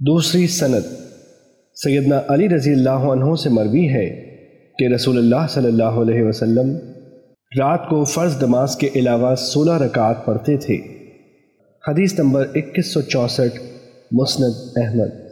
دوسری سند، سیدنا علی رضی اللہ عنہ سے مروی ہے کہ رسول اللہ صلی اللہ علیہ وسلم رات کو فرض نماز کے علاوہ سولہ رکعات پڑھتے تھے۔ حدیث نمبر اکیس سو چونسٹھ مسند احمد۔